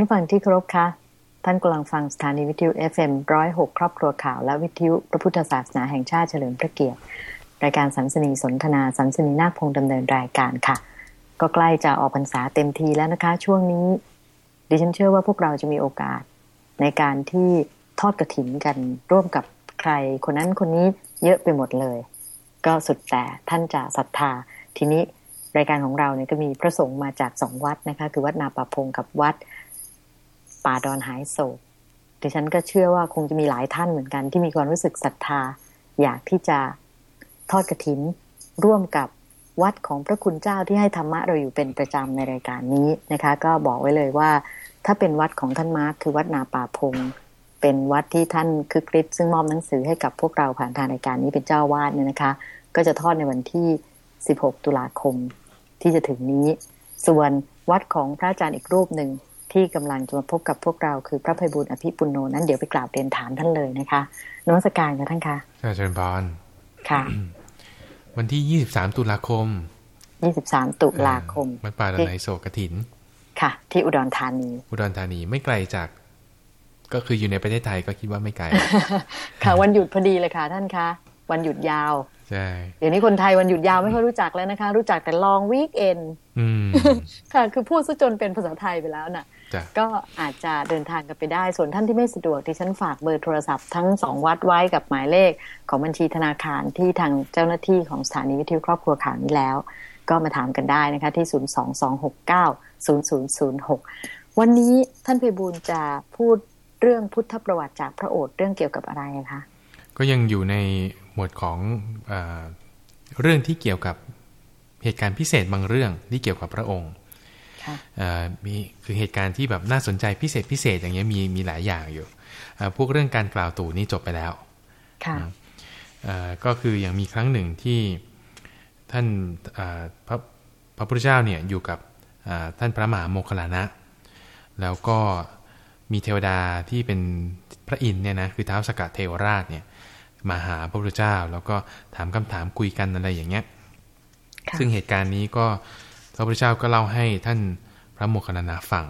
านฟังที่เคารพคะ ท่านกำลังฟังสถานีวิทยุ FM106 ครอบครัวข่าวและวิทยุพระพุทธศาสนาแห่งชาติเฉลิมพระเกียรติ รายการสันสนีสนทนาสันสนีนาคพงดำเนินรายการค่ะ ก็ใกล้จะออกพรรษาเต็มทีแล้วนะคะ ช่วงนี้ ดิฉันเชื่อว่าพวกเราจะมีโอกาส ในการที่ทอดกระถินกันร่วมกับใคร คนนั้นคนนี้เยอะไปหมดเลย ก็สุดแต่ท่านจะศรัทธาทีนี้รายการของเราเนี่ยก็มีพระสงฆ์มาจากสองวัดนะคะ คือวัดนาป่าพงกับวัด ป่าดอนหายโศกดิฉันก็เชื่อว่าคงจะมีหลายท่านเหมือนกัน ที่มีความรู้สึกศรัทธา อยากที่จะทอดกระถิน ร่วมกับวัดของพระคุณเจ้าที่ให้ธรรมะเราอยู่เป็นประจำในรายการนี้นะคะ ก็บอกไว้เลยว่า ถ้าเป็นวัดของท่านมาร์คคือวัดนาป่าพง เป็นวัดที่ท่านคือคริสซึ่งมอบหนังสือให้กับพวกเราผ่านทางรายการนี้เป็นเจ้าวาดเนี่ยนะคะ ก็จะทอดในวันที่ 16 ตุลาคมที่จะถึงนี้ ส่วนวัดของพระอาจารย์อีกรูปหนึ่ง ที่กำลังจะมาพบกับพวกเราคือพระภัยบุญอภิปุโนนั้นเดี๋ยวไปกราบเรียนถามท่านเลยนะคะนวัสการค่ะท่านคะเชิญพรค่ะ วันที่ยี่สิบสามตุลาคมยี่สิบสามตุลาคมมันป่าดอนไนโศกถิน ค่ะ ที่อุดรธานี อุดรธานีไม่ไกลจาก ก็คืออยู่ในประเทศไทยก็คิดว่าไม่ไกล ค่ะวันหยุดพอดีเลยค่ะท่านคะ วันหยุดยาวใช่เดี๋ยวนี้คนไทยวันหยุดยาวไม่ค่อยรู้จักแล้วนะคะ รู้จักแต่ลองวีคเอนค่ะ คือพูดซะจนเป็นภาษาไทยไปแล้วน่ะ ก็อาจจะเดินทางกันไปได้ ส่วนท่านที่ไม่สะดวกที่ฉันฝากเบอร์โทรศัพท์ทั้งสองวัดไว้กับหมายเลขของบัญชีธนาคารที่ทางเจ้าหน้าที่ของสถานีวิทยุครอบครัวข่าวนี้แล้ว ก็มาถามกันได้นะคะ ที่ 022690006 วันนี้ท่านเพบูลจะพูดเรื่องพุทธประวัติจากพระโอษฐ์เรื่องเกี่ยวกับอะไรคะก็ยังอยู่ในหม วดของอเรื่องที่เกี่ยวกับเหตุการณ์พิเศษบางเรื่องที่เกี่ยวกับพระองค์มีคือเหตุการณ์ที่แบบน่าสนใจพิเศษพิเศษอย่างเงี้ยมีมีหลายอย่างอยู่พวกเรื่องการกล่าวตู่นี่จบไปแล้วก็คืออย่างมีครั้งหนึ่งที่ท่านพระพระพุทธเจ้าเนี่ยอยู่กับท่านพระมหาโมคคลานะ แล้วก็มีเทวดาที่เป็นพระอินทร์เนี่ยนะคือเท้าสกัดเทวราชเนี่ย มาหาพระพุทธเจ้า แล้วก็ถามคำถามคุยกันอะไรอย่างเงี้ย ซึ่งเหตุการณ์นี้ก็พระพุทธเจ้าก็เล่าให้ท่านพระโมคคัลลานะฟัง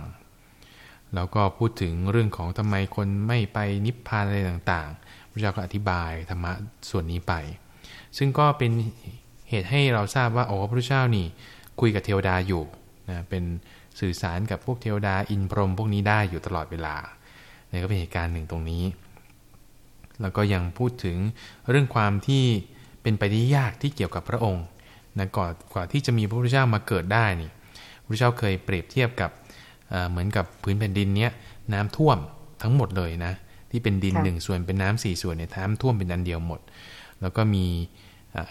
แล้วก็พูดถึงเรื่องของทำไมคนไม่ไปนิพพานอะไรต่างๆ พระเจ้าก็อธิบายธรรมะส่วนนี้ไป ซึ่งก็เป็นเหตุให้เราทราบว่าโอ้พระพุทธเจ้านี่คุยกับเทวดาอยู่นะเป็นสื่อสารกับพวกเทวดาอินพรหมพวกนี้ได้อยู่ตลอดเวลานี่ก็เป็นเหตุการณ์หนึ่งตรงนี้ แล้วก็ยังพูดถึงเรื่องความที่เป็นไปได้ยากที่เกี่ยวกับพระองค์นะก่อนกว่าที่จะมีพระพุทธเจ้ามาเกิดได้นี่พระพุทธเจ้าเคยเปรียบเทียบกับเหมือนกับพื้นแผ่นดินเนี้ยน้ำท่วมทั้งหมดเลยนะที่เป็นดินหนึ่งส่วนเป็นน้ำสี่ส่วนเนี่ยน้ำท่วมเป็นอันเดียวหมด แล้วก็มี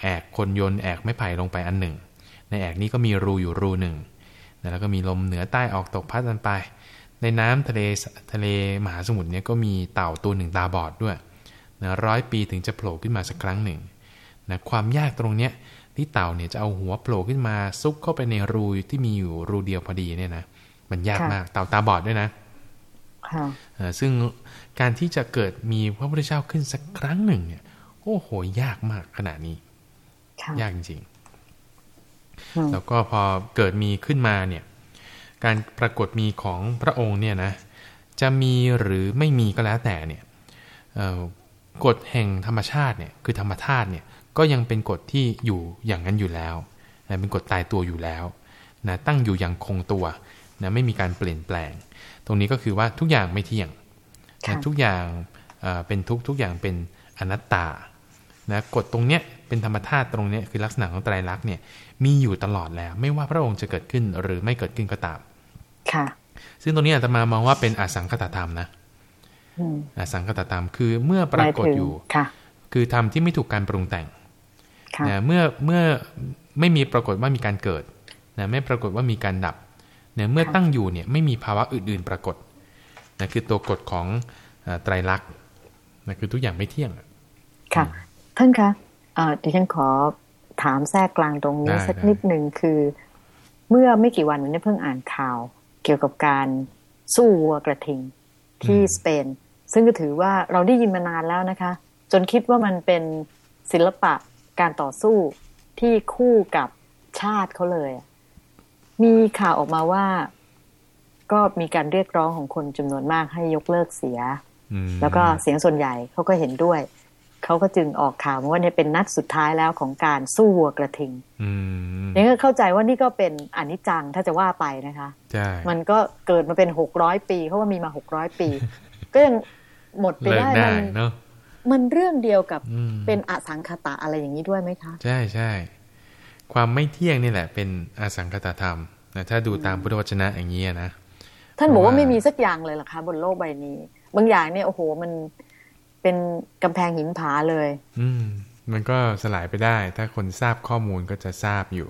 แอกคนโยนแอกไม้ไผ่ลงไปอันหนึ่ง ในแอกนี้ก็มีรูอยู่รูหนึ่งแล้วก็มีลมเหนือใต้ออกตกพัดกันไป ในน้ำทะเลทะเลมหาสมุทรเนี่ยก็มีเต่าตัวหนึ่งตาบอดด้วย นะร้อยปีถึงจะโผล่ขึ้นมาสักครั้งหนึ่งนะความยากตรงเนี้ยที่เต่าเนี่ยจะเอาหัวโผล่ขึ้นมาซุกเข้าไปในรูที่มีอยู่รูเดียวพอดีเนี่ยนะมันยากมากเต่าตาบอดด้วยนะซึ่งการที่จะเกิดมีพระพุทธเจ้าขึ้นสักครั้งหนึ่งเนี่ยโอ้โหยากมากขนาดนี้ ยากจริงๆ แล้วก็พอเกิดมีขึ้นมาเนี่ย การปรากฏมีของพระองค์เนี่ยนะ จะมีหรือไม่มีก็แล้วแต่เนี่ย กฎแห่งธรรมชาติเนี่ยคือธรรมธาตุเนี่ยก็ยังเป็นกฎที่อยู่อย่างนั้นอยู่แล้วนะเป็นกฎตายตัวอยู่แล้วนะตั้งอยู่อย่างคงตัวนะไม่มีการเปลี่ยนแปลง ตรงนี้ก็คือว่าทุกอย่างไม่เที่ยงนะทุกอย่างเป็นทุกทุกอย่างเป็นอนัตตานะกฎตรงเนี้ยเป็นธรรมธาตุตรงเนี้ยคือลักษณะของไตรลักษณ์เนี่ยมีอยู่ตลอดแล้ว ไม่ว่าพระองค์จะเกิดขึ้นหรือไม่เกิดขึ้นก็ตาม ค่ะ ซึ่งตรงนี้อาตมามองว่าเป็นอสังคตธรรมนะอ สังคตธรรมคือเมื่อปรากฏอยู่คือธรรมที่ไม่ถูกการปรุงแต่งนะเมื่อเมื่อไม่มีปรากฏว่ามีการเกิดนะไม่ปรากฏว่ามีการดับนะเมื่อตั้งอยู่เนี่ยไม่มีภาวะอื่น ๆปรากฏนะคือตัวกฎของไตรลักษณ์นะคือทุกอย่างไม่เที่ยงค่ะ ท่านคะดิฉันขอถามแทรกกลางตรงนี้สักนิดหนึ่งคือ เมื่อไม่กี่วันนี้เพิ่งอ่านข่าว เกี่ยวกับการสู้วัวกระทิง ที่สเปน ซึ่งก็ถือว่าเราได้ยินมานานแล้วนะคะ จนคิดว่ามันเป็นศิลปะการต่อสู้ที่คู่กับชาติเขาเลย มีข่าวออกมาว่า ก็มีการเรียกร้องของคนจำนวนมากให้ยกเลิกเสียอืมแล้วก็เสียงส่วนใหญ่เขาก็เห็นด้วย เขาก็จึงออกข่าวมาว่าเนี่ยเป็นนัดสุดท้ายแล้วของการสู้วัวกระทิงอืมนี่ก็เข้าใจว่านี่ก็เป็นอนิจจังถ้าจะว่าไปนะคะใช่มันก็เกิดมาเป็นหกร้อยปีเพราะว่ามีมาหกร้อยปี ก็ยังหมดไปเลิกได้ได้มันเนาะมันเรื่องเดียวกับอืมเป็นอสังคตะอะไรอย่างนี้ด้วยไหมคะ ใช่ใช่ความไม่เที่ยงนี่แหละ เป็นอสังคตธรรมนะถ้าดูตามพุทธวจนะอย่างนี้ยนะท่านบอกว่าเพราะว่าไม่มีสักอย่างเลยเหรอคะบนโลกใบนี้ บางอย่างเนี่ยโอ้โหมัน เป็นกำแพงหินผาเลย อืม มันก็สลายไปได้ ถ้าคนทราบข้อมูลก็จะทราบอยู่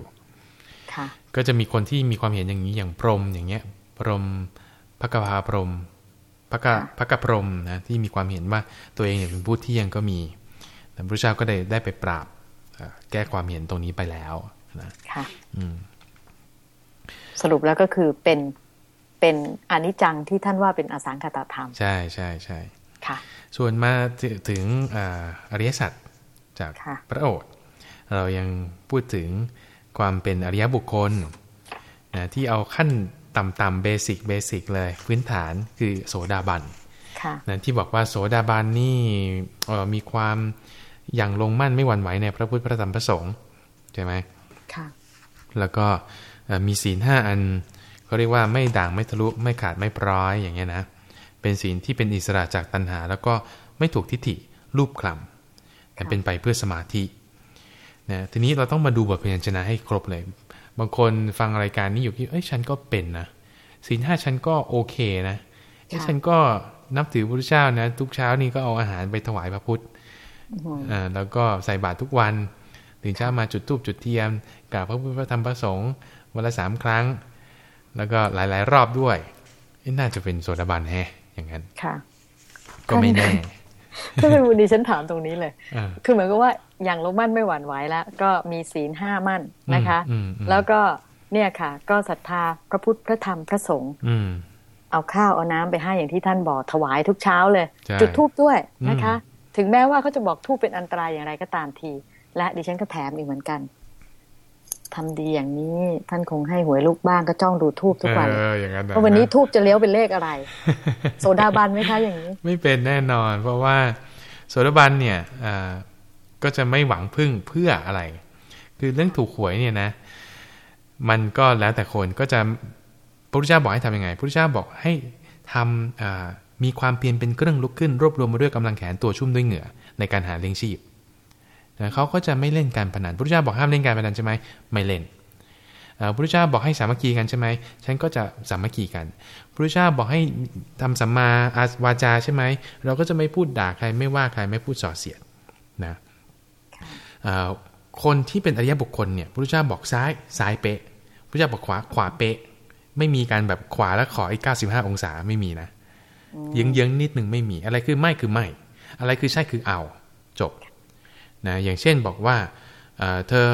ค่ะ ก็จะมีคนที่มีความเห็นอย่างนี้อย่างพรหมอย่างเงี้ย พรหมพระกภาพรหมพระกะค่ะพระกะพรหมนะที่มีความเห็นว่าตัวเองเนี่ยเป็นผู้เที่ยงก็มีแต่พระเจ้าก็ได้ได้ไปปราบเอ่อแก้ความเห็นตรงนี้ไปแล้วนะค่ะอืมสรุปแล้วก็คือเป็นเป็นอนิจจังที่ท่านว่าเป็นอสังคตธรรม ใช่ใช่ใช่ค่ะ ส่วนมาถึงอ่าอริยสัจจากค่ะพระโอษฐ์เรายังพูดถึงความเป็นอริยบุคคลนะที่เอาขั้นต่ำๆ basic basic เลย พื้นฐานคือโสดาบันค่ะนะที่บอกว่าโสดาบันนี่เอ่อมีความหยั่งลงมั่นไม่หวั่นไหวในพระพุทธพระธรรมพระสงฆ์ใช่ไหมค่ะแล้วก็เอ่อมีศีลห้าอันเขาเรียกว่าไม่ด่างไม่ทะลุไม่ขาดไม่พร้อยอย่างเงี้ยนะ เป็นศีลที่เป็นอิสระจากตัณหา แล้วก็ไม่ถูกทิฏฐิรูปคลำแต่เป็นไปเพื่อสมาธินะทีนี้เราต้องมาดูบทพยัญชนะให้ครบเลย บางคนฟังรายการนี้อยู่ที่เอ้ยฉันก็เป็นนะศีลห้าฉันก็โอเคนะเอ้ยค่ะฉันก็นับถือพระพุทธเจ้านะ ทุกเช้านี่ก็เอาอาหารไปถวายพระพุทธอือหืออ่าแล้วก็ใส่บาตรทุกวันตื่นเช้ามาจุดธูปจุดเทียนกราบพระพุทธพระธรรมพระสงฆ์วันละสามครั้ง แล้วก็หลาย ๆ รอบด้วยเอ๊ะน่าจะเป็นโสดาบันแฮะ อย่างนั้นค่ะ ก็ไม่แน่ถ้าเป็นวันนี้ฉันถามตรงนี้เลยอ่าคือเหมือนกับว่าอย่างลงมั่นไม่หวั่นไหวแล้ว ก็มีศีลห้ามั่นนะคะอืมอืมแล้วก็เนี่ยค่ะ ก็ศรัทธาพระพุทธพระธรรมพระสงฆ์อืมเอาข้าวเอาน้ำไปให้อย่างที่ท่านบอกถวายทุกเช้าเลยใช่จุดทูบด้วยนะคะอืถึงแม้ว่าเขาจะบอกทูบเป็นอันตรายอย่างไรก็ตามที และดิฉันก็แถมอีกเหมือนกัน ทำดีอย่างนี้ ท่านคงให้หวยลูกบ้างก็จ้องดูทูบทุกวันเอออย่างนั้นนะว่าวันนี้ทูบจะเลี้ยวเป็นเลขอะไรโซดาบันไหมคะอย่างนี้ ไม่เป็นแน่นอน เพราะว่าโสดาบันเนี่ยอ่าก็จะไม่หวังพึ่งเพื่ออะไร คือเรื่องถูกหวยเนี่ยนะ มันก็แล้วแต่คนก็จะพระพุทธเจ้าบอกให้ทำยังไงพระพุทธเจ้าบอกให้ทำอ่ามีความเพียรเป็นเครื่องลุกขึ้น รวบรวมมาด้วยกำลังแขนตัวชุ่มด้วยเหงื่อในการหาเลี้ยงชีพ นะเขาก็จะไม่เล่นการพนันพระพุทธเจ้าบอกห้ามเล่นการพนันใช่ไหมไม่เล่นอ่าพระพุทธเจ้าบอกให้สามัคคีกันใช่ไหมฉันก็จะสามัคคีกันพระพุทธเจ้าบอกให้ทำสัมมาอาสวาจาใช่ไหมเราก็จะไม่พูดด่าใครไม่ว่าใครไม่พูดส่อเสียดนะอ่าคนที่เป็นอริยบุคคลเนี่ยพระพุทธเจ้าบอกซ้ายซ้ายเป๊ะพระพุทธเจ้าบอกขวาขวาเป๊ะ ไม่มีการแบบขวาแล้วขออีก95 องศาไม่มีนะเยื้องเยื้องๆนิดหนึ่งไม่มีอะไรคือไม่คือไม่ อะไรคือใช่คือเอาจบ นะอย่างเช่นบอกว่าเธอ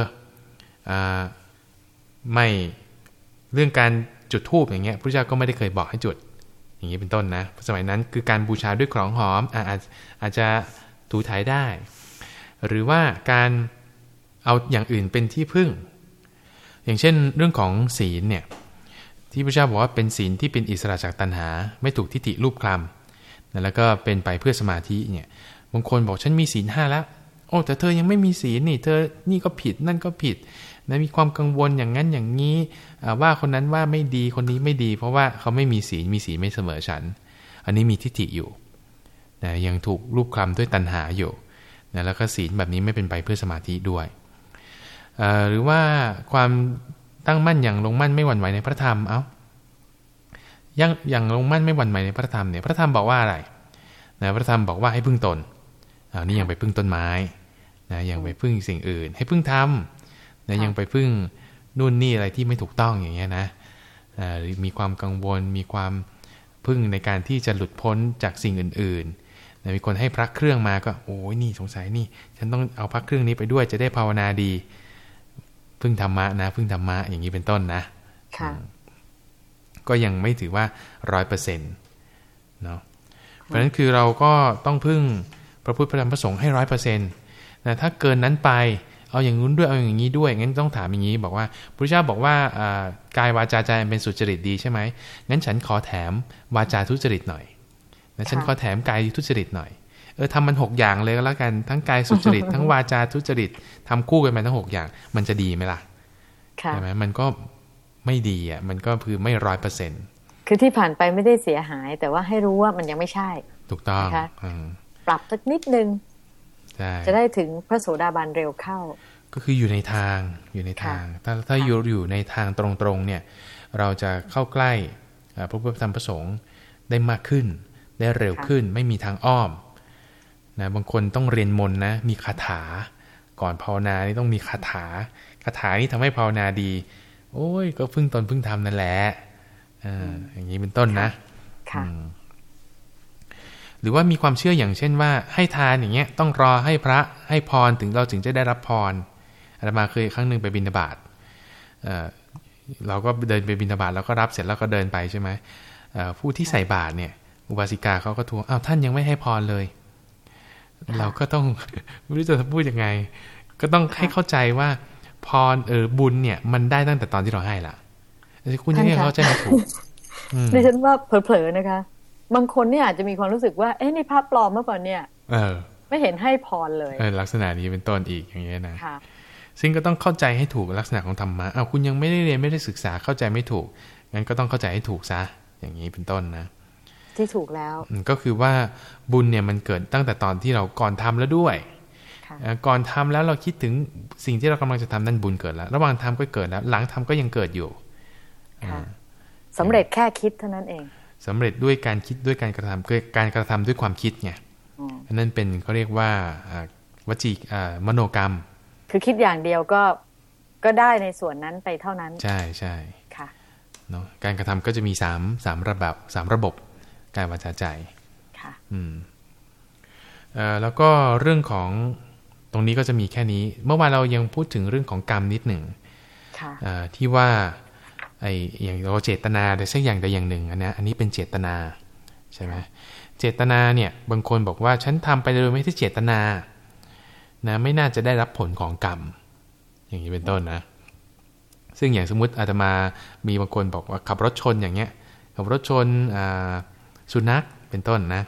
อไม่เรื่องการจุดธูปอย่างเงี้ยพระเจ้าก็ไม่ได้เคยบอกให้จุด อย่างนี้เป็นต้นนะสมัยนั้นคือการบูชาด้วยของหอมอาอาจอาจจะถูถ่ายได้ หรือว่าการเอาอย่างอื่นเป็นที่พึ่ง อย่างเช่นเรื่องของศีลเนี่ยที่พระเจ้าบอกว่าเป็นศีลที่เป็นอิสระจากตัณหา ไม่ถูกทิฏฐิรูปคลำแล้วก็เป็นไปเพื่อสมาธิเนี่ยบางคนบอกฉันมีศีลห้าแล้ว โอ้แต่เธอยังไม่มีศีลนี่เธอนี่ก็ผิดนั่นก็ผิดนะมีความกังวลอย่างนั้นอย่างนี้ว่าคนนั้นว่าไม่ดีคนนี้ไม่ดี เพราะว่าเขาไม่มีศีลมีศีลไม่เสมอฉัน อันนี้มีทิฏฐิอยู่นะยังถูกรูปคลำด้วยตัณหาอยู่นะแล้วก็ศีลแบบนี้ไม่เป็นไปเพื่อสมาธิด้วยหรือว่าความตั้งมั่นอย่างลงมั่นไม่หวั่นไหวในพระธรรมเอา้ายังอย่างลงมั่นไม่หวั่นไหวในพระธรรมเนี่ยพระธรรมบอกว่าอะไรนะพระธรรมบอกว่าให้พึ่งตน อานี่ยังไปพึ่งต้นไม้นะยังไปพึ่งสิ่งอื่น ให้พึ่งธรรมนะยังไปพึ่งนู่นนี่อะไรที่ไม่ถูกต้องอย่างเงี้ยนะอ่าหรือมีความกังวลมีความพึ่งในการที่จะหลุดพ้นจากสิ่งอื่นๆนะมีคนให้พระเครื่องมาก็โอ้ยนี่สงสัยนี่ ฉันต้องเอาพระเครื่องนี้ไปด้วยจะได้ภาวนาดี พึ่งธรรมะนะ พึ่งธรรมะอย่างนี้เป็นต้นนะค่ะก็ยังไม่ถือว่าร้อยเปอร์เซ็นต์เนาะเพราะฉะนั้นคือเราก็ต้องพึ่ง พระพุทธพระธรรมพระสงฆ์ให้ร้อยเปอร์เซ็นต์นะถ้าเกินนั้นไปเอเอาอย่างนู้นด้วยเอาอย่างนี้ด้วยงั้นต้องถามอย่างนี้บอกว่าพระเจ้าบอกว่ากายวาจาใจเป็นสุจริตดีใช่ไหมงั้นฉันขอแถมวาจาทุจริตหน่อยนะฉันขอแถมกายทุจริตหน่อยเออทำมันหกอย่างเลยก็แล้วกันทั้งกายสุจริต ทั้งวาจาทุจริตทำคู่กันไปทั้งหกอย่าง มันจะดีไหมล่ะใช่ไหมมันก็ไม่ดีอะมันก็คือไม่ร้อยเปอร์เซ็นต์คือที่ผ่านไปไม่ได้เสียหาย แต่ว่าให้รู้ว่ามันยังไม่ใช่ ถูกต้อง ปรับสักนิดนึงจะได้ถึงพระโสดาบันเร็วเข้า ก็คืออยู่ในทางอยู่ในทาง ถ้าถ้าอยู่อยู่ในทางตรงๆเนี่ยเราจะเข้าใกล้พระพุทธธรรมประสงค์ได้มากขึ้น ได้เร็วขึ้นไม่มีทางอ้อมนะบางคนต้องเรียนมนนะมีคาถา ก่อนภาวนานี่ต้องมีคาถาคาถานี่ทำให้ภาวนาดี โอ้ย ก็พึ่งตนพึ่งทำนั่นแหละอ่าอย่างนี้เป็นต้นนะค่ะ หรือว่ามีความเชื่ออย่างเช่นว่า ให้ทานอย่างเงี้ยต้องรอให้พระให้พรถึงเราถึงจะได้รับพรอาตมาเคยครั้งหนึ่งไปบิณฑบาตเราก็เดินไปบิณฑบาตแล้วก็รับเสร็จแล้วก็เดินไปใช่ไหมผู้ที่ใส่บาตรเนี่ย อุบาสิกาเขาก็ทวงอ้าวท่านยังไม่ให้พรเลย เราก็ต้องไม่รู้จะพูดยังไง ก็ต้องให้เข้าใจว่าพรเออบุญเนี่ยมันได้ตั้งแต่ตอนที่เราให้ละคุณยังไงเขาใจไม่ถูกดิฉันว่าเผลอๆนะคะ บางคนเนี่ยอาจจะมีความรู้สึกว่า เอ๊ะนี่ภาพปลอมเมื่อก่อนเนี่ย เออ ไม่เห็นให้พรเลยเออลักษณะนี้เป็นต้นอีกอย่างเงี้ยนะค่ะซึ่งก็ต้องเข้าใจให้ถูกลักษณะของธรรมะอ้าวคุณยังไม่ได้เรียนไม่ได้ศึกษาเข้าใจไม่ถูก งั้นก็ต้องเข้าใจให้ถูกซะ อย่างนี้เป็นต้นนะ ที่ถูกแล้ว ก็คือว่าบุญเนี่ยมันเกิดตั้งแต่ตอนที่เราก่อนทำแล้วด้วย ก่อนทำแล้วเราคิดถึงสิ่งที่เรากำลังจะทำนั่นบุญเกิดแล้ว ระหว่างทำก็เกิดแล้ว หลังทำก็ยังเกิดอยู่สำเร็จแค่คิดเท่านั้นเอง สำเร็จด้วยการคิดด้วยการกระทำการกระทำด้วยความคิดไงอันนั้นเป็นเขาเรียกว่าวจีมโนกรรม คือคิดอย่างเดียวก็ก็ได้ในส่วนนั้นไปเท่านั้น ใช่ใช่ค่ะเนาะการกระทำก็จะมีสามสามระบบสามระบบกายวาจาใจค่ะอืมเอ่อแล้วก็เรื่องของตรงนี้ก็จะมีแค่นี้ เมื่อวานเรายังพูดถึงเรื่องของกรรมนิดหนึ่งที่ว่า ไอ้อย่างเราเจตนาใดสักอย่างใดอย่างหนึ่งอันนี้อันนี้เป็นเจตนาใช่ไหมเจตนาเนี่ยบางคนบอกว่าฉันทำไปโดยไม่ได้เจตนานะไม่น่าจะได้รับผลของกรรม อย่างนี้เป็นต้นนะ ซึ่งอย่างสมมุติอาตมามีบางคนบอกว่าขับรถชนอย่างเงี้ยขับรถชนสุนัขเป็นต้นนะ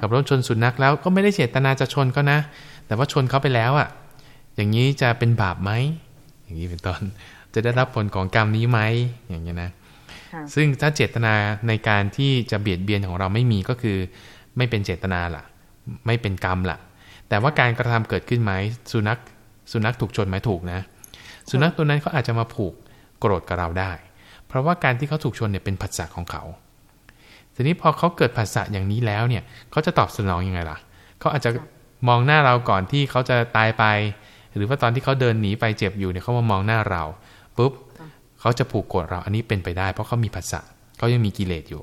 ขับรถชนสุนัขแล้วก็ไม่ได้เจตนาจะชนก็นะ แต่ว่าชนเขาไปแล้วอะ่ะ อย่างนี้จะเป็นบาปไหมอย่างนี้เป็นต้น จะได้รับผลของกรรมนี้ไหมอย่างนี้นะซึ่งถ้าเจตนาในการที่จะเบียดเบียนของเราไม่มีก็คือ ไม่เป็นเจตนาล่ะ ไม่เป็นกรรมล่ะ แต่ว่าการกระทำเกิดขึ้นไหมสุนัขสุนัขถูกชนไหมถูกนะ สุนัขตัวนั้นเขาอาจจะมาผูกโกรธกับเราได้ เพราะว่าการที่เขาถูกชนเนี่ยเป็นผัสสะของเขาทีนี้พอเขาเกิดผัสสะอย่างนี้แล้วเนี่ยเขาจะตอบสนองยังไงล่ะเขาอาจจะมองหน้าเราก่อนที่เขาจะตายไป หรือว่าตอนที่เขาเดินหนีไปเจ็บอยู่เนี่ยเขามามองหน้าเรา ปุ๊บเขาจะผูกโกรธเราอันนี้เป็นไปได้ เพราะเขามีภาษาเขายังมีกิเลสอยู่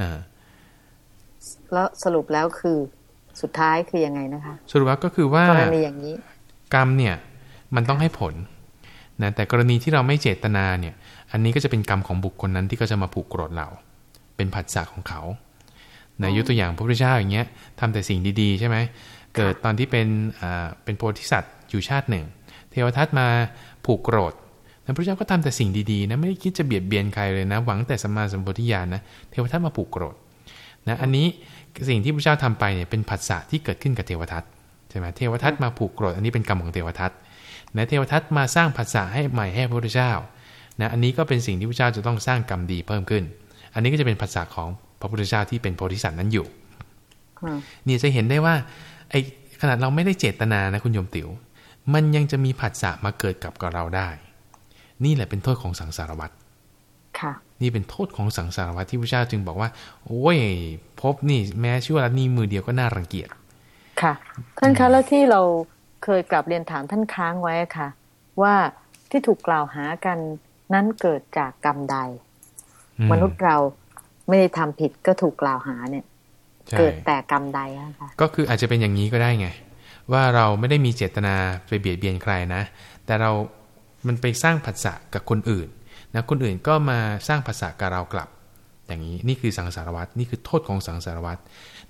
อ่าแล้วสรุปแล้วคือสุดท้ายคือยังไงนะคะ สรุปแล้วก็คือว่ากรณีอย่างนี้ กรรมเนี่ย มันต้องให้ผลนะแต่กรณีที่เราไม่เจตนาเนี่ย อันนี้ก็จะเป็นกรรมของบุคคลนั้นที่เขาจะมาผูกโกรธเรา เป็นผัสสะของเขาในยุตัวอย่างพระพุทธเจ้าอย่างเงี้ยทำแต่สิ่งดีๆ ใช่ไหมเกิดตอนที่เป็นอ่าเป็นโพธิสัตว์อยู่ชาติหนึ่ง เทวทัตมา ผูกโกรธพระเจ้าก็ทำแต่สิ่งดีๆนะไม่ได้คิดจะเบียดเบียนใครเลยนะ หวังแต่สมาสมโพธิญาณนะเทวทัตมาผูกโกรธนะอันนี้สิ่งที่พระเจ้าทำไปเนี่ยเป็นผัสสะที่เกิดขึ้นกับเทวทัตใช่ไหมเทวทัตมาผูกโกรธอันนี้เป็นกรรมของเทวทัตนะเทวทัตมาสร้างผัสสะให้ใหม่ให้พระพุทธเจ้านะอันนี้ก็เป็นสิ่งที่พระเจ้าจะต้องสร้างกรรมดีเพิ่มขึ้น อันนี้ก็จะเป็นผัสสะของพระพุทธเจ้าที่เป็นโพธิสัตว์นั้นอยู่นี่จะเห็นได้ว่าไอ้ขนาดเราไม่ได้เจตนานะคุณโยมติ๋ว มันยังจะมีผัสสะมาเกิดกับกับเราได้ นี่แหละเป็นโทษของสังสารวัฏค่ะ นี่เป็นโทษของสังสารวัฏที่พระเจ้าจึงบอกว่า โอ้ย พบนี่แม้ชื่อว่านี่มือเดียวก็น่ารังเกียจ ค่ะ ท่านคะแล้วที่เราเคยกลับเรียนถามท่านค้างไว้ค่ะ ว่าที่ถูกกล่าวหากันนั้นเกิดจากกรรมใด มนุษย์เราไม่ได้ทำผิดก็ถูกกล่าวหาเนี่ย เกิดแต่กรรมใดคะก็คืออาจจะเป็นอย่างนี้ก็ได้ไง ว่าเราไม่ได้มีเจตนาไปเบียดเบียนใครนะ แต่เรา มันไปสร้างผัสสะกับคนอื่นนะคนอื่นก็มาสร้างผัสสะกับเรากลับ อย่างนี้นี่คือสังสารวัตรนี่คือโทษของสังสารวัตร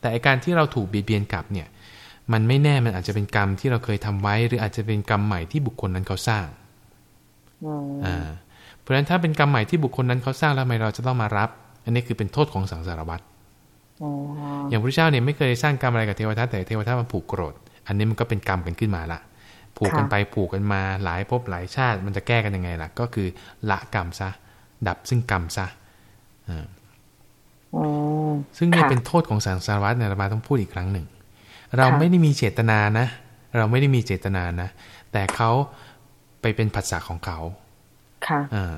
แต่การที่เราถูกเบียดเบียนกลับเนี่ยมมันไม่แน่มันอาจจะเป็นกรรมที่เราเคยทำไว้ หรืออาจจะเป็นกรรมใหม่ที่บุคคลนั้นเขาสร้างอืมอ่าเพราะฉะนั้นถ้าเป็นกรรมใหม่ที่บุคคลนั้นเขาสร้างแล้วทำไมเราจะต้องมารับ อันนี้คือเป็นโทษของสังสารวัฏอ๋ออย่างพระเจ้าเนี่ยไม่เคยสร้างกรรมอะไรกับเทวทัตแต่เทวทัตมาผูกโกรธ อันนี้มันก็เป็นกรรมกันขึ้นมาละผูกกันไปผูกกันมาหลายภพหลายชาติ มันจะแก้กันยังไงล่ะ ก็คือละกรรมซะ ดับซึ่งกรรมซะอ่าอืมซึ่งนี่ค่ะเป็นโทษของสังสารวัฏเนี่ยเรามาต้องพูดอีกครั้งหนึ่ง เราค่ะไม่ได้มีเจตนานะ เราไม่ได้มีเจตนานะ แต่เขาไปเป็นผัสสะของเขา ค่ะอ่า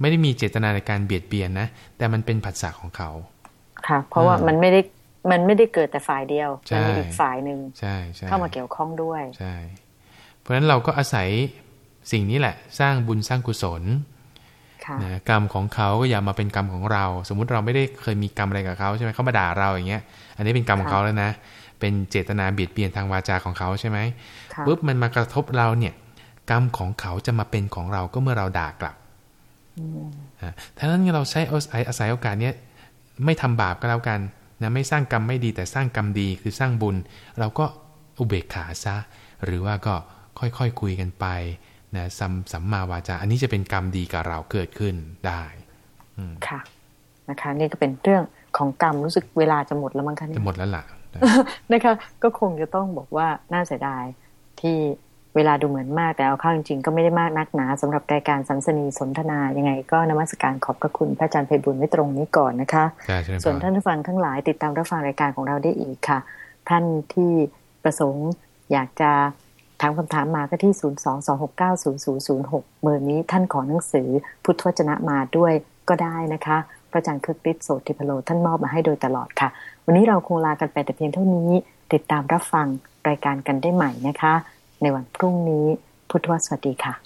ไม่ได้มีเจตนาในการเบียดเบียนนะ แต่มันเป็นผัสสะของเขา ค่ะ เพราะว่าอ่ามัมันไม่ได้ มันไม่ได้เกิดแต่ฝ่ายเดียวใช่มันมีอีกฝ่ายหนึ่งใช่ใช่เข้ามาเกี่ยวข้องด้วยใช่เพราะฉะนั้นเราก็อาศัยสิ่งนี้แหละ สร้างบุญสร้างกุศลค่ะนะกรรมของเขาก็อย่ามาเป็นกรรมของเรา สมมุติเราไม่ได้เคยมีกรรมอะไรกับเขาใช่ไหมเขามาด่าเราอย่างเงี้ย อันนี้เป็นกรรมของเขาแล้วนะ เป็นเจตนาเบียดเบียนทางวาจาของเขาใช่ไหมค่ะปุ๊บมันมากระทบเราเนี่ย กรรมของเขาจะมาเป็นของเราก็เมื่อเราด่ากลับอ่าถ้านั้นเราใช้อาศัยอาศัยโอกาสเนี้ยไม่ทำบาปก็แล้วกัน นะไม่สร้างกรรมไม่ดีแต่สร้างกรรมดีคือสร้างบุญ เราก็อุเบกขาซะ หรือว่าก็ค่อยๆคคุยกันไปนะสัมสัมมาวาจา อันนี้จะเป็นกรรมดีกับเราเกิดขึ้นได้ค่ะนะคะนี่ก็เป็นเรื่องของกรรมรู้สึกเวลาจะหมดแล้วมั้งคะเนี่จะยหมดแล้วล่ะนะนะคะ ก็คงจะต้องบอกว่าน่าเสียดายที่ เวลาดูเหมือนมากแต่เอาเข้าจริงๆก็ไม่ได้มากนักหนาสำหรับรายการสัมสนีสนทนายังไง ก็นมัสการขอบพระคุณพระอาจารย์ไพบุญไว้ตรงนี้ก่อนนะคะใช่ใช่ส่วนท่านผู้ฟังทั้งหลายติดตามรับฟังรายการของเราได้อีกค่ะ ท่านที่ประสงค์อยากจะถามคำถามมาก็ที่ 022690006เบอร์นี้ท่านขอหนังสือพุทธวจนะมาด้วยก็ได้นะคะ พระอาจารย์คึกฤทธิ์โสติพโลท่านมอบมาให้โดยตลอดค่ะ วันนี้เราคงลากันไปแต่เพียงเท่านี้ ติดตามรับฟังรายการกันได้ใหม่นะคะ ในวันพรุ่งนี้ พุทธวสวัสดีค่ะ